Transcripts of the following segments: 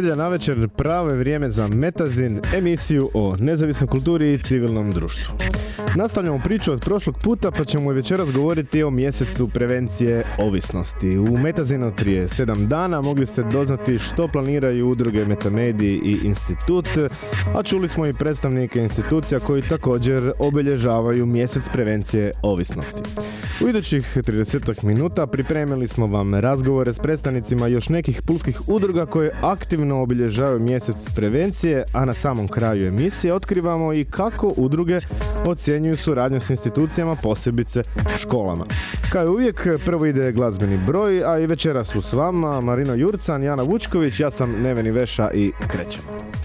Nedjelja navečer, pravo je vrijeme za Metazin, emisiju o nezavisnoj kulturi i civilnom društvu. Nastavljamo priču od prošlog puta pa ćemo večeras govoriti o mjesecu prevencije ovisnosti. U Metazinu prije sedam dana mogli ste doznati što planiraju udruge Metamediji i Institut, a čuli smo i predstavnike institucija koji također obilježavaju mjesec prevencije ovisnosti. U idućih 30 minuta pripremili smo vam razgovore s predstavnicima još nekih pulskih udruga koje aktivno obilježavaju mjesec prevencije, a na samom kraju emisije otkrivamo i kako udruge ocjenjuju suradnju s institucijama, posebice školama. Kao i uvijek, prvo ide glazbeni broj, a i večera su s vama Marino Jurcan, Jana Vučković, ja sam Neveni Veša i krećemo.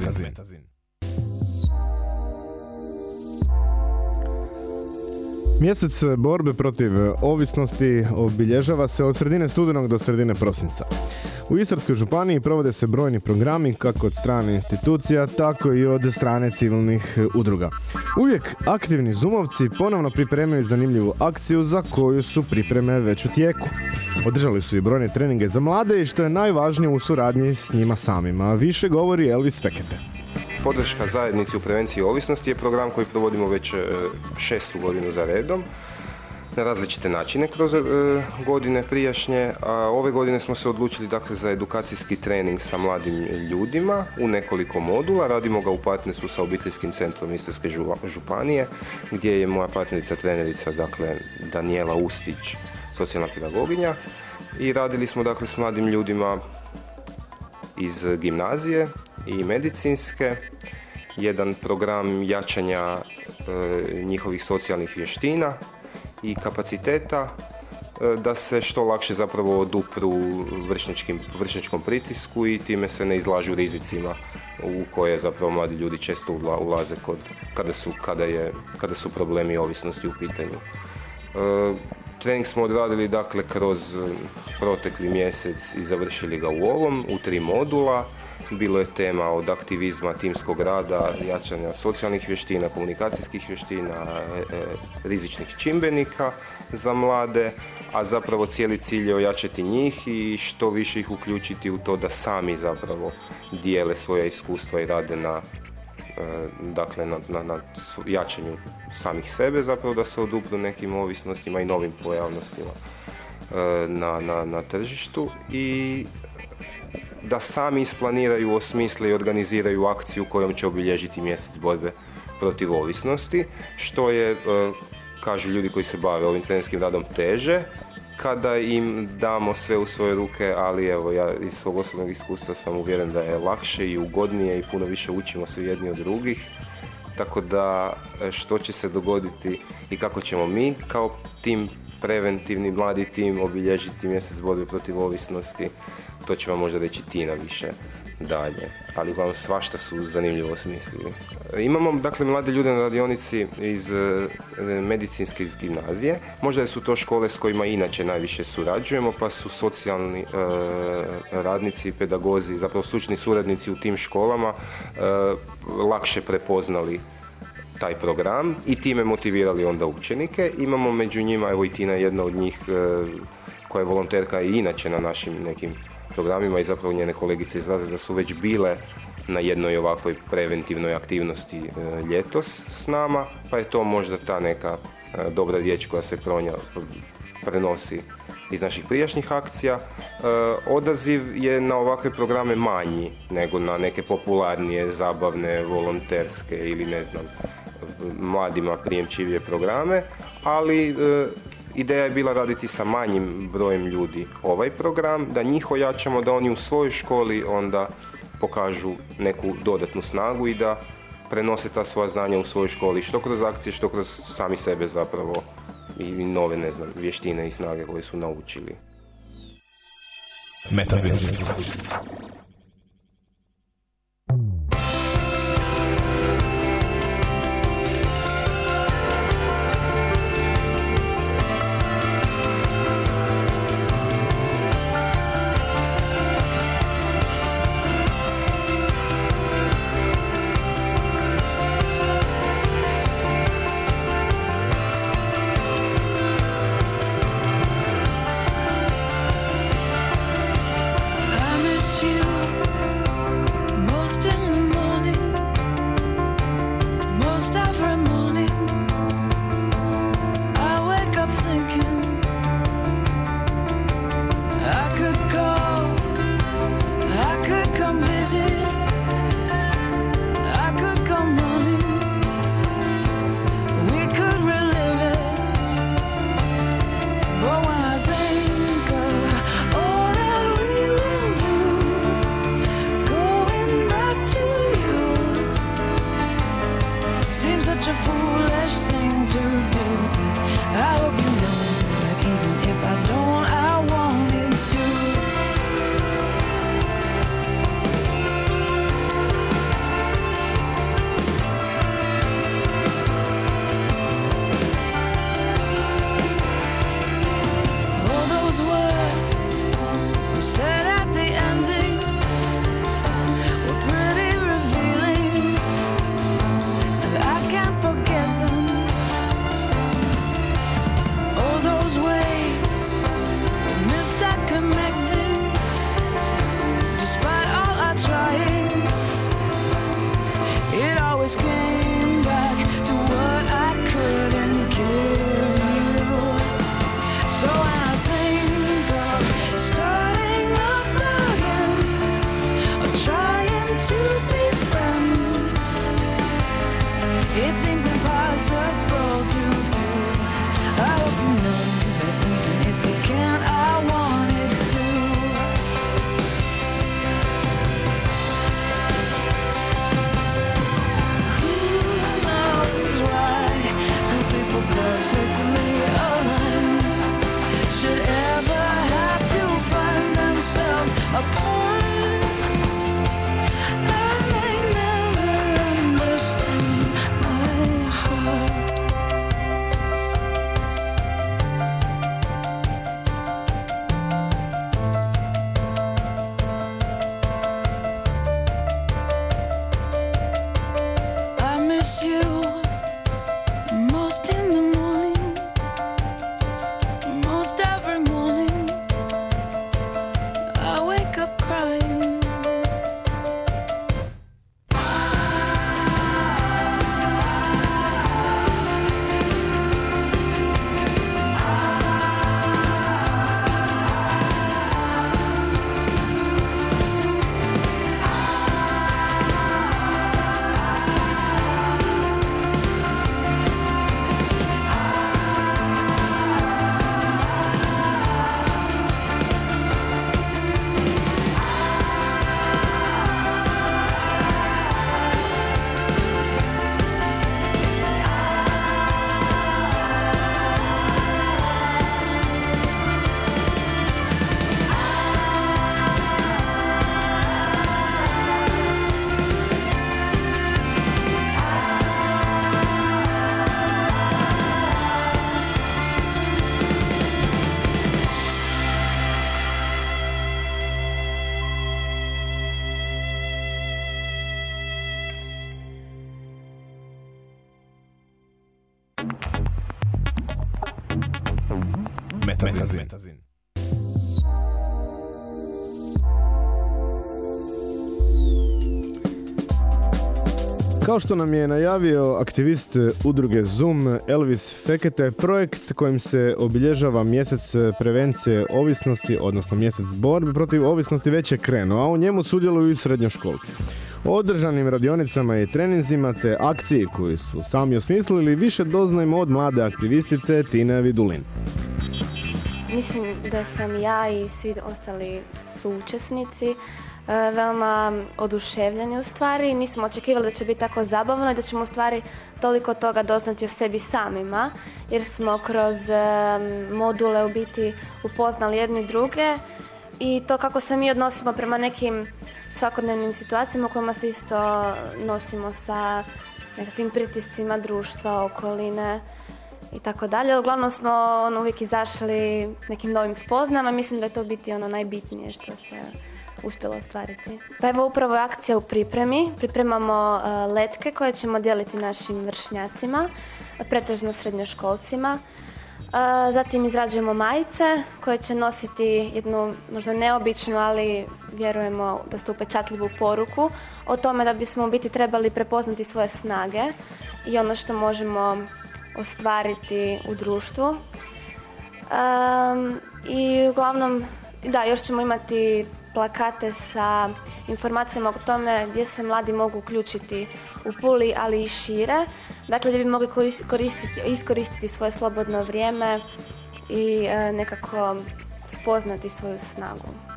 Metazin. Mjesec borbe protiv ovisnosti obilježava se od sredine studenog do sredine prosinca. U Istarskoj županiji provode se brojni programi kako od strane institucija, tako i od strane civilnih udruga. Uvijek aktivni zumovci ponovno pripremaju zanimljivu akciju za koju su pripreme već u tijeku. Održali su i brojne treninge za mlade i što je najvažnije u suradnji s njima samima. Više govori Elvis Fekete. Podrška zajednici u prevenciji ovisnosti je program koji provodimo već e, šestu godinu za redom. na različite načine kroz e, godine prijašnje, a ove godine smo se odlučili dakle za edukacijski trening sa mladim ljudima u nekoliko modula. Radimo ga u partnerstvu sa obiteljskim centrom Istarske žu- županije gdje je moja partnerica trenerica dakle Daniela Ustić, socijalna pedagoginja i radili smo dakle s mladim ljudima iz gimnazije i medicinske, jedan program jačanja e, njihovih socijalnih vještina i kapaciteta e, da se što lakše zapravo odupru vršničkom pritisku i time se ne izlažu rizicima u koje zapravo mladi ljudi često ula- ulaze kod, kada, su, kada, je, kada su problemi ovisnosti u pitanju. E, Trening smo odradili dakle kroz e, protekli mjesec i završili ga u ovom, u tri modula. Bilo je tema od aktivizma, timskog rada, jačanja socijalnih vještina, komunikacijskih vještina, e, e, rizičnih čimbenika za mlade, a zapravo cijeli cilj je ojačati njih i što više ih uključiti u to da sami zapravo dijele svoja iskustva i rade na dakle na, na, na jačanju samih sebe zapravo da se odupru nekim ovisnostima i novim pojavnostima e, na, na, na tržištu i da sami isplaniraju, osmisle i organiziraju akciju kojom će obilježiti mjesec borbe protiv ovisnosti, što je, e, kažu ljudi koji se bave ovim trenerskim radom, teže kada im damo sve u svoje ruke, ali evo ja iz svog osobnog iskustva sam uvjeren da je lakše i ugodnije i puno više učimo se jedni od drugih. Tako da e, što će se dogoditi i kako ćemo mi kao tim preventivni mladi tim obilježiti mjesec borbe protiv ovisnosti, to će vam možda reći Tina više dalje. Ali vam svašta su zanimljivo smislili. Imamo dakle mlade ljude na radionici iz e, medicinske iz gimnazije. Možda su to škole s kojima inače najviše surađujemo, pa su socijalni e, radnici pedagozi, zapravo stručni suradnici u tim školama e, lakše prepoznali taj program i time motivirali onda učenike. Imamo među njima, evo i Tina je jedna od njih e, koja je volonterka i inače na našim nekim programima i zapravo njene kolegice izraze da su već bile na jednoj ovakvoj preventivnoj aktivnosti e, ljetos s nama, pa je to možda ta neka e, dobra riječ koja se pronja, prenosi iz naših prijašnjih akcija. E, odaziv je na ovakve programe manji nego na neke popularnije, zabavne, volonterske ili ne znam, mladima prijemčivije programe, ali ideja je bila raditi sa manjim brojem ljudi ovaj program, da njih ojačamo, da oni u svojoj školi onda pokažu neku dodatnu snagu i da prenose ta svoja znanja u svojoj školi, što kroz akcije, što kroz sami sebe zapravo i nove, ne znam, vještine i snage koje su naučili. Metazin. Kao što nam je najavio aktivist udruge Zoom Elvis Fekete, projekt kojim se obilježava mjesec prevencije ovisnosti, odnosno mjesec borbe protiv ovisnosti već je krenuo, a u njemu sudjeluju i srednjoškolci. O održanim radionicama i treninzima te akciji koju su sami osmislili više doznajmo od mlade aktivistice Tine Vidulin. Mislim da sam ja i svi ostali suučesnici e, veoma oduševljeni u stvari. Nismo očekivali da će biti tako zabavno i da ćemo u stvari toliko toga doznati o sebi samima, jer smo kroz e, module u biti upoznali jedni druge i to kako se mi odnosimo prema nekim svakodnevnim situacijama u kojima se isto nosimo sa nekakvim pritiscima društva, okoline i tako dalje. Uglavnom smo ono, uvijek izašli s nekim novim spoznama. Mislim da je to biti ono najbitnije što se uspjelo ostvariti. Pa evo upravo je akcija u pripremi. Pripremamo e, letke koje ćemo dijeliti našim vršnjacima, pretežno srednjoškolcima. E, Zatim izrađujemo majice koje će nositi jednu možda neobičnu, ali vjerujemo da ste upečatljivu poruku o tome da bismo biti trebali prepoznati svoje snage i ono što možemo ostvariti u društvu. Em, I uglavnom, da, još ćemo imati plakate sa informacijama o tome gdje se mladi mogu uključiti u Puli, ali i šire. Dakle, gdje bi mogli koris- koristiti, iskoristiti svoje slobodno vrijeme i e, nekako spoznati svoju snagu.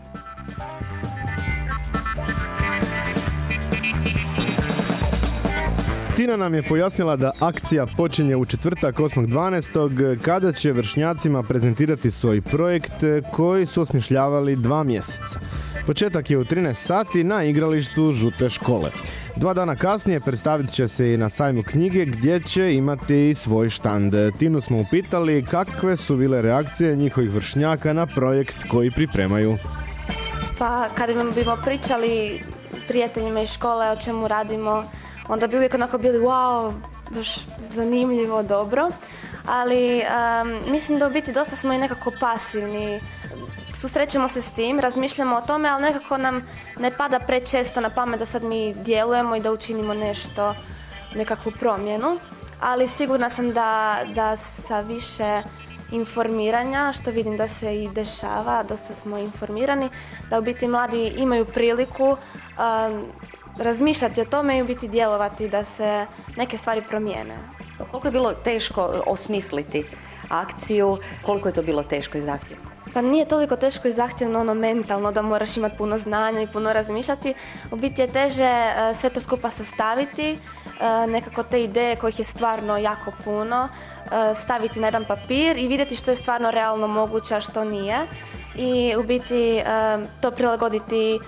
Tina nam je pojasnila da akcija počinje u četvrtak 8.12. kada će vršnjacima prezentirati svoj projekt koji su osmišljavali dva mjeseca. Početak je u 13 sati na igralištu Žute škole. Dva dana kasnije predstavit će se i na sajmu knjige gdje će imati svoj štand. Tinu smo upitali kakve su bile reakcije njihovih vršnjaka na projekt koji pripremaju. Pa kada bimo pričali prijateljima iz škole o čemu radimo, onda bi uvijek onako bili wow, baš zanimljivo, dobro. Ali em, mislim da u biti dosta smo i nekako pasivni. Susrećemo se s tim, razmišljamo o tome, ali nekako nam ne pada prečesto na pamet da sad mi djelujemo i da učinimo nešto, nekakvu promjenu. Ali sigurna sam da, da sa više informiranja, što vidim da se i dešava, dosta smo informirani, da u biti mladi imaju priliku um, razmišljati o tome i u biti djelovati da se neke stvari promijene. Koliko je bilo teško osmisliti akciju, koliko je to bilo teško i zahtjevno? Pa nije toliko teško i zahtjevno ono mentalno da moraš imati puno znanja i puno razmišljati. U biti je teže e, sve to skupa sastaviti, e, nekako te ideje kojih je stvarno jako puno, e, staviti na jedan papir i vidjeti što je stvarno realno moguće, a što nije. i u biti to prilagoditi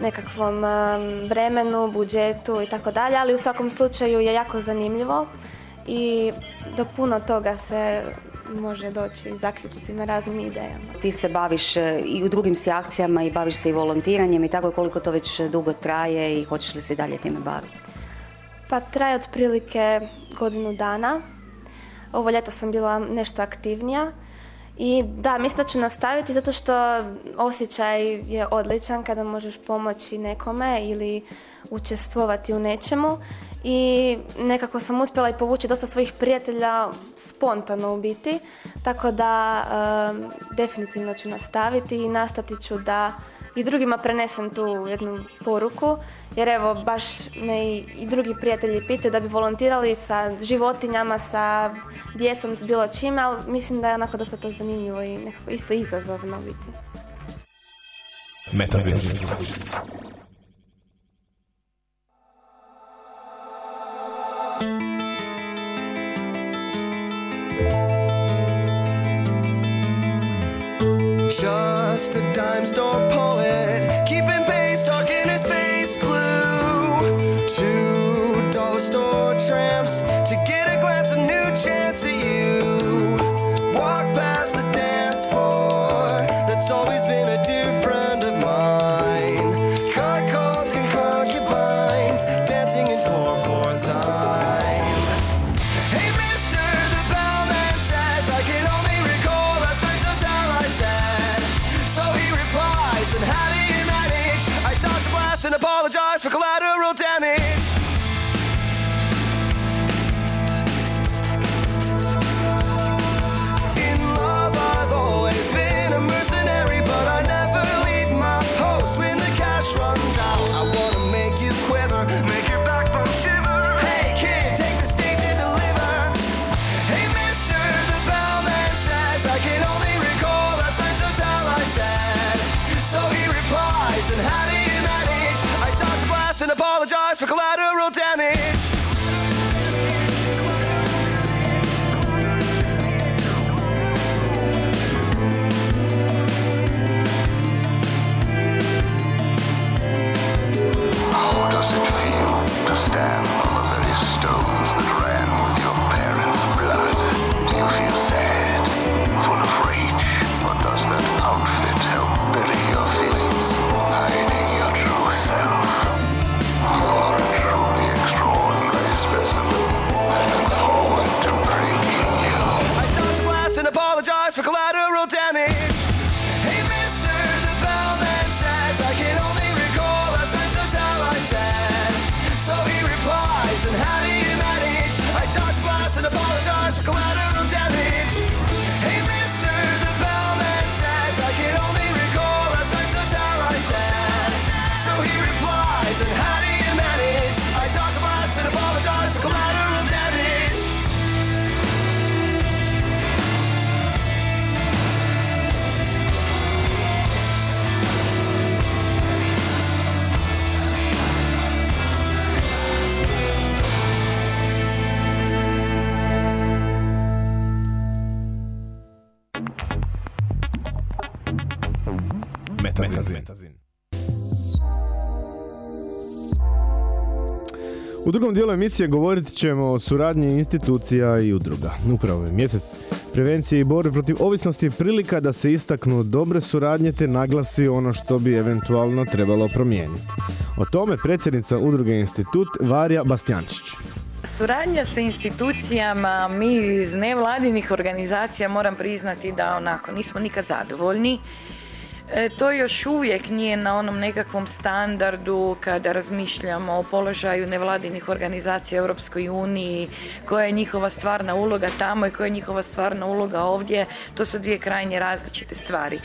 nekakvom em, vremenu, budžetu i tako dalje, ali u svakom slučaju je jako zanimljivo i do puno toga se može doći zaključcima, raznim idejama. Ti se baviš e, i u drugim si akcijama i baviš se i volontiranjem i tako koliko to već dugo traje i hoćeš li se i dalje time baviti? Pa traje otprilike godinu dana. Ovo ljeto sam bila nešto aktivnija. I da, mislim da ću nastaviti zato što osjećaj je odličan kada možeš pomoći nekome ili učestvovati u nečemu. I nekako sam uspjela i povući dosta svojih prijatelja spontano u biti. Tako da definitivno ću nastaviti i nastati ću da i drugima prenesem tu jednu poruku, jer evo baš me i, drugi prijatelji pitaju da bi volontirali sa životinjama, sa djecom, s bilo čime, ali mislim da je onako dosta to zanimljivo i nekako isto izazovno biti. Metazin. Just a dime store poet, keeping Metazin. U drugom dijelu emisije govorit ćemo o suradnji institucija i udruga. Upravo je mjesec prevencije i borbe protiv ovisnosti prilika da se istaknu dobre suradnje te naglasi ono što bi eventualno trebalo promijeniti. O tome predsjednica udruge Institut Varja Bastjančić. Suradnja sa institucijama, mi iz nevladinih organizacija moram priznati da onako nismo nikad zadovoljni. E, to još uvijek nije na onom nekakvom standardu kada razmišljamo o položaju nevladinih organizacija u Europskoj uniji, koja je njihova stvarna uloga tamo i koja je njihova stvarna uloga ovdje. To su dvije krajnje različite stvari.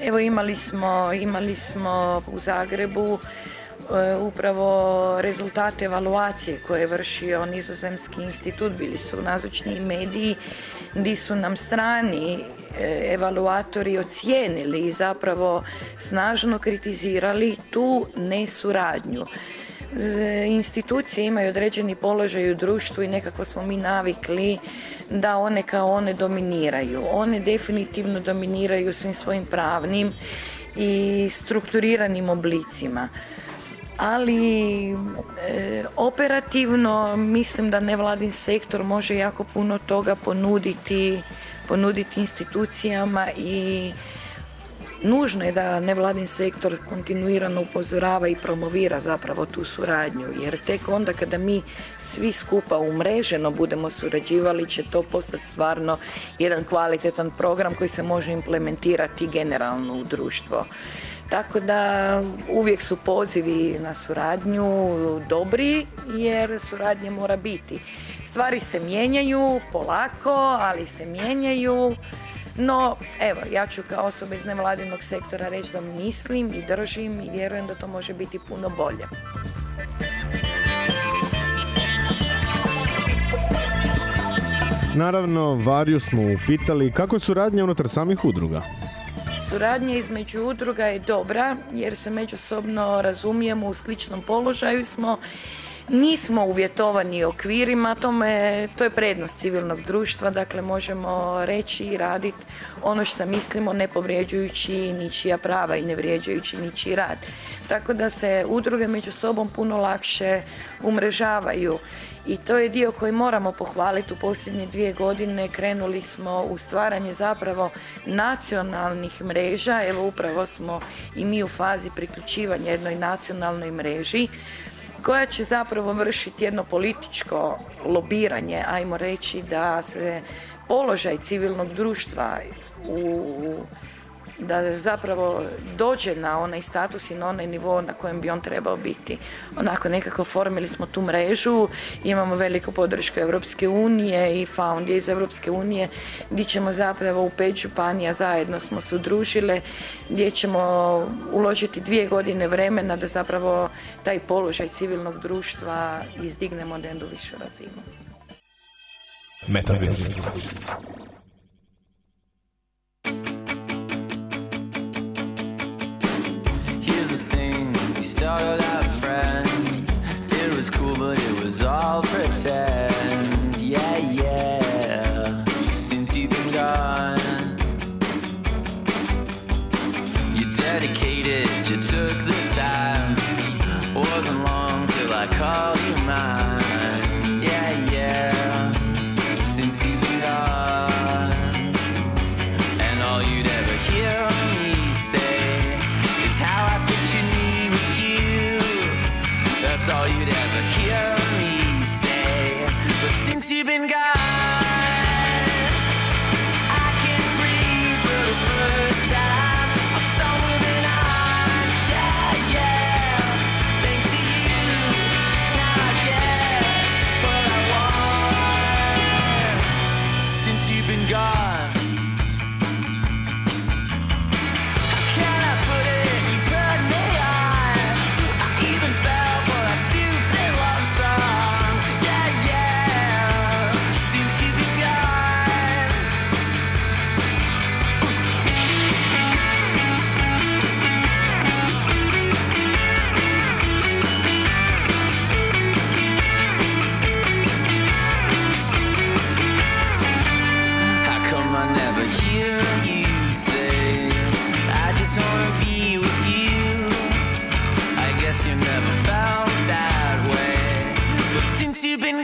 Evo imali smo, imali smo u Zagrebu upravo rezultate evaluacije koje je vršio Nizozemski institut, bili su nazočni mediji, gdje su nam strani e, evaluatori ocijenili i zapravo snažno kritizirali tu nesuradnju. e, institucije imaju određeni položaj u društvu i nekako smo mi navikli da one kao one dominiraju. One definitivno dominiraju svim svojim pravnim i strukturiranim oblicima. Ali e, operativno mislim da nevladin sektor može jako puno toga ponuditi, ponuditi institucijama i nužno je da nevladin sektor kontinuirano upozorava i promovira zapravo tu suradnju, jer tek onda kada mi svi skupa umreženo budemo surađivali će to postati stvarno jedan kvalitetan program koji se može implementirati generalno u društvo. Tako da uvijek su pozivi na suradnju dobri jer suradnje mora biti. Stvari se mijenjaju polako, ali se mijenjaju. No, evo, ja ću kao osoba iz nevladinog sektora reći da mislim i držim i vjerujem da to može biti puno bolje. Naravno, Varju smo upitali kako je suradnja unutar samih udruga. Suradnja između udruga je dobra jer se međusobno razumijemo, u sličnom položaju smo. Nismo uvjetovani okvirima, tome, to je prednost civilnog društva, dakle možemo reći i raditi ono što mislimo ne povrijeđujući ničija prava i ne vrijeđajući ničiji rad. Tako da se udruge među sobom puno lakše umrežavaju i to je dio koji moramo pohvaliti u posljednje dvije godine. Krenuli smo u stvaranje zapravo nacionalnih mreža. Evo upravo smo i mi u fazi priključivanja jednoj nacionalnoj mreži koja će zapravo vršiti jedno političko lobiranje, ajmo reći da se položaj civilnog društva u da zapravo dođe na onaj status i na onaj nivo na kojem bi on trebao biti. Onako nekako formili smo tu mrežu, imamo veliku podršku Europske unije i Found iz Europske unije gdje ćemo zapravo u pet županija zajedno smo se udružile gdje ćemo uložiti dvije godine vremena da zapravo taj položaj civilnog društva izdignemo na jednu višu razinu. Metazin. Started out friends. It was cool, but it was all pretend. Yeah, yeah. All you'd ever hear me say. But since you've been gone,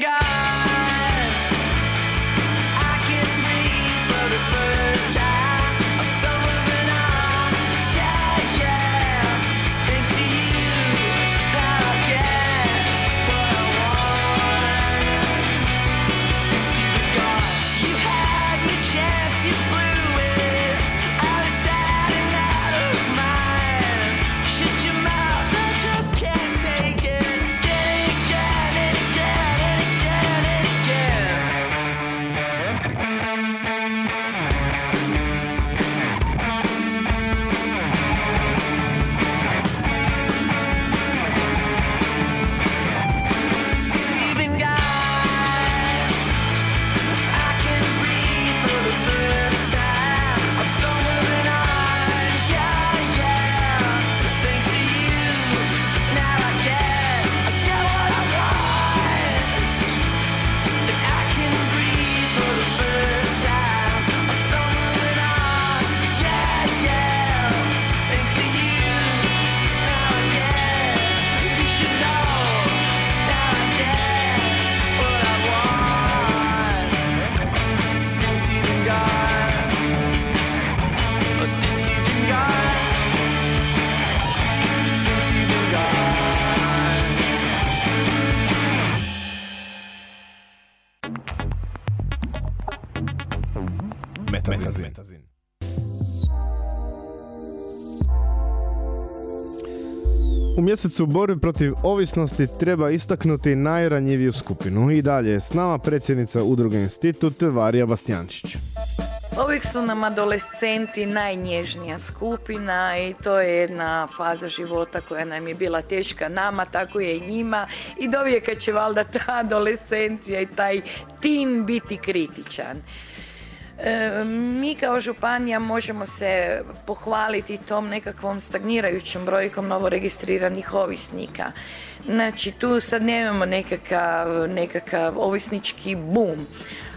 guy. Mjesecu borbe protiv ovisnosti treba istaknuti najranjiviju skupinu. I dalje je s nama predsjednica udruge Institut Varija Bastijančić. Uvijek su nam adolescenti najnježnija skupina i to je jedna faza života koja nam je bila teška nama, tako je i njima i do vijeka će valjda ta adolescencija i taj tin biti kritičan. E, mi kao županija možemo se pohvaliti tom nekakvom stagnirajućom brojkom novoregistriranih ovisnika. Znači tu sad nemamo nekakav, nekakav ovisnički bum.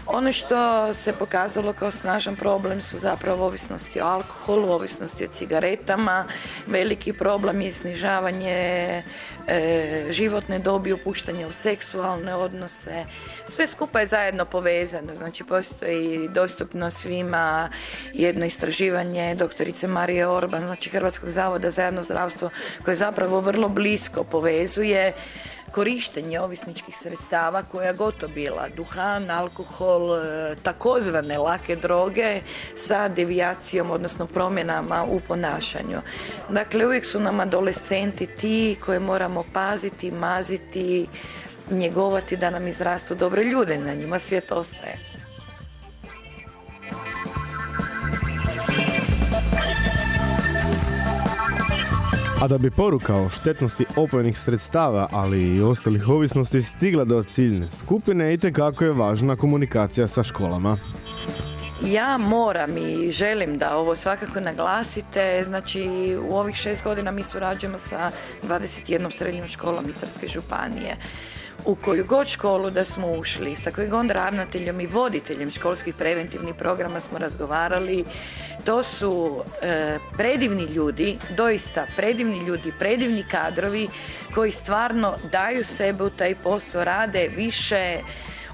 Ono što se pokazalo kao snažan problem su zapravo ovisnosti o alkoholu, ovisnosti o cigaretama. Veliki problem je snižavanje e, životne dobi, upuštanje u seksualne odnose. Sve skupa je zajedno povezano. Znači postoji dostupno svima jedno istraživanje doktorice Marije Orban, znači Hrvatskog zavoda za javno zdravstvo, koje zapravo vrlo blisko povezuje korištenje ovisničkih sredstava koja je gotovo bila duhan, alkohol, e, takozvane lake droge sa devijacijom, odnosno promjenama u ponašanju. Dakle, uvijek su nam adolescenti ti koje moramo paziti, maziti, njegovati da nam izrastu dobre ljude, na njima svijet ostaje. A da bi poruka o štetnosti opojnih sredstava, ali i ostalih ovisnosti stigla do ciljne skupine, itekako je važna komunikacija sa školama. Ja moram i želim da ovo svakako naglasite. Znači, u ovih šest godina mi surađujemo sa 21 srednjom školom Istarske županije. U koju god školu da smo ušli, sa kojeg god ravnateljem i voditeljem školskih preventivnih programa smo razgovarali, to su e, predivni ljudi, doista predivni ljudi, predivni kadrovi koji stvarno daju sebe u taj posao, rade više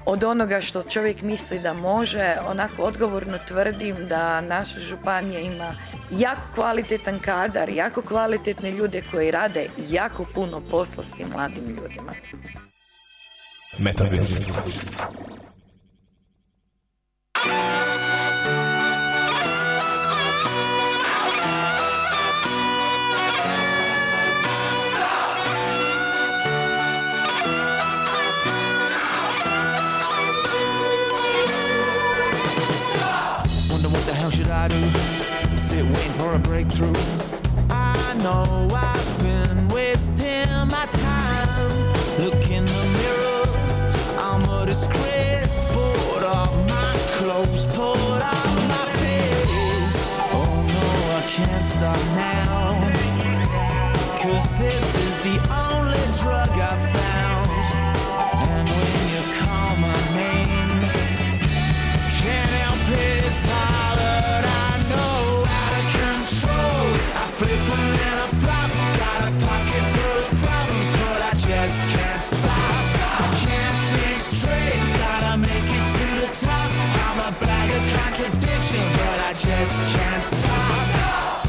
od onoga što čovjek misli da može. Onako odgovorno tvrdim da naša županija ima jako kvalitetan kadar, jako kvalitetne ljude koji rade jako puno posla s tim mladim ljudima. Metazin. I? Sit waiting for a breakthrough. I know I've been wasting my time. Look in the mirror, I'm a disgrace. Just can't stop.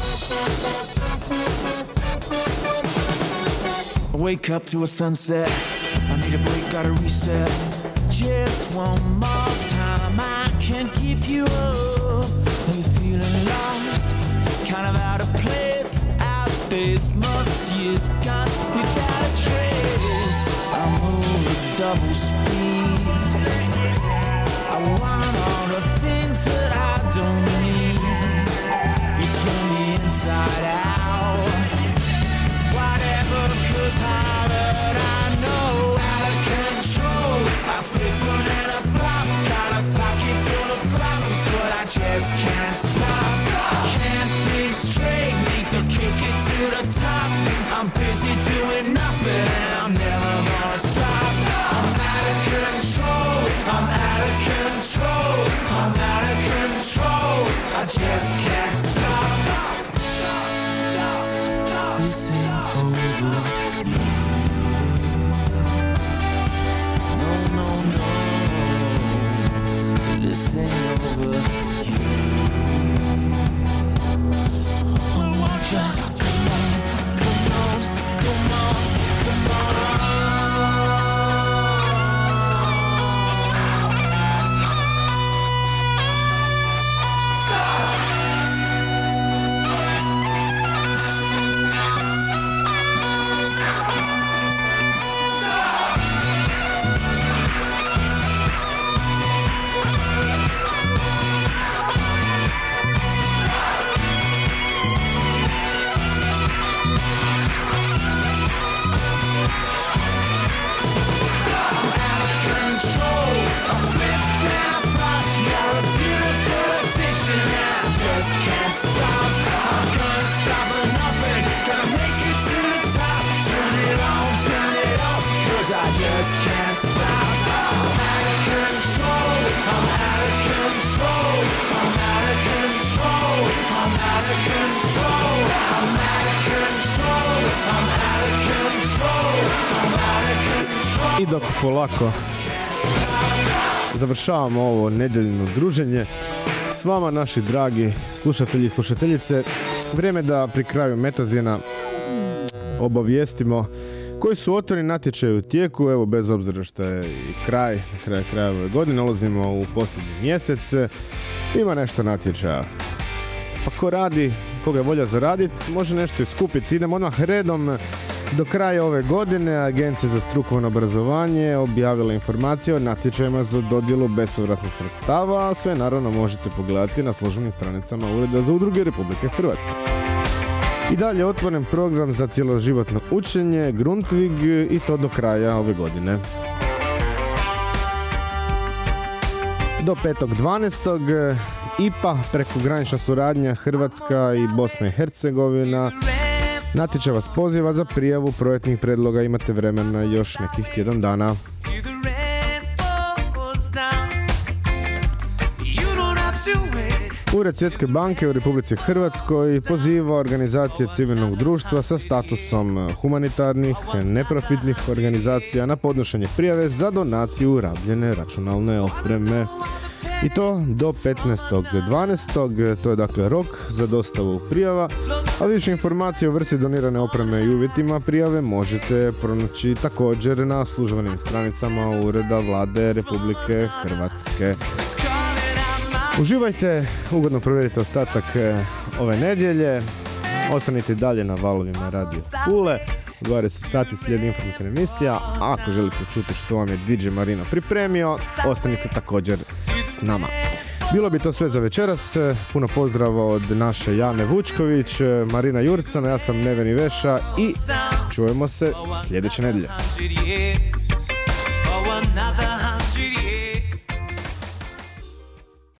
Wake up to a sunset. I need a break, gotta reset. Just one more time, I can't keep you up. Are you feeling lost? Kind of out of place. Out space, months, years gone without a trace. I'm moving double speed. I dok polako završavamo ovo nedeljno druženje s vama naši dragi slušatelji i slušateljice, vrijeme da pri kraju Metazina obavijestimo koji su otvoreni natječaji u tijeku, evo bez obzira što je i kraj, kraj kraja ove godine, ulazimo u posljednji mjesec, ima nešto natječaja. Pa ko radi, koga je volja zaraditi, može nešto iskupiti. Idemo odmah redom. Do kraja ove godine Agencija za strukovno obrazovanje objavila informacije o natječajima za dodjelu bespovratnih sredstava, a sve naravno možete pogledati na službenim stranicama Ureda za udruge Republike Hrvatske. I dalje otvoren program za cjeloživotno učenje Grundtvig i to do kraja ove godine. Do 5.12. IPA, prekogranična suradnja Hrvatska i Bosna i Hercegovina. Natječaj vas poziva za prijavu projektnih predloga, imate vremena još nekih tjedan dana. Ured Svjetske banke u Republici Hrvatskoj poziva organizacije civilnog društva sa statusom humanitarnih, neprofitnih organizacija na podnošenje prijave za donaciju rabljene računalne opreme. I to do 15.12. To je dakle rok za dostavu prijava. A više informacije o vrsti donirane opreme i uvjetima prijave možete pronaći također na službenim stranicama Ureda vlade Republike Hrvatske. Uživajte, ugodno provjerite ostatak e, ove nedjelje. Ostanite dalje na valovima Radio Pule. U 20 sati slijedi informativna emisija. Ako želite čuti što vam je DJ Marino pripremio, ostanite također s nama. Bilo bi to sve za večeras. Puno pozdrava od naše Jane Vučković, Marina Jurcana, ja sam Neveni Veša i čujemo se sljedeće nedjelje.